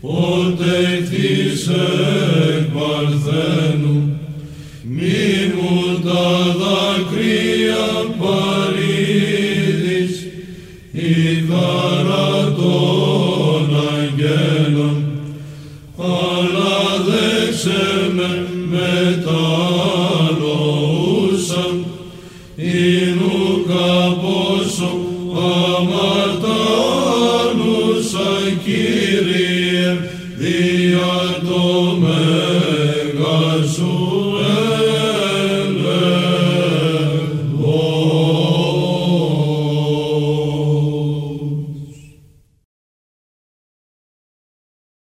ότε εχθείς εκ παρθένου μη μου τα δάκρυα παρήδεις η χαρά των αγγέλων. Αλλά δέξε με μετανοούσαν Ινου καπόσο αμαρτάνουσα Κύριε δια το μέγα σου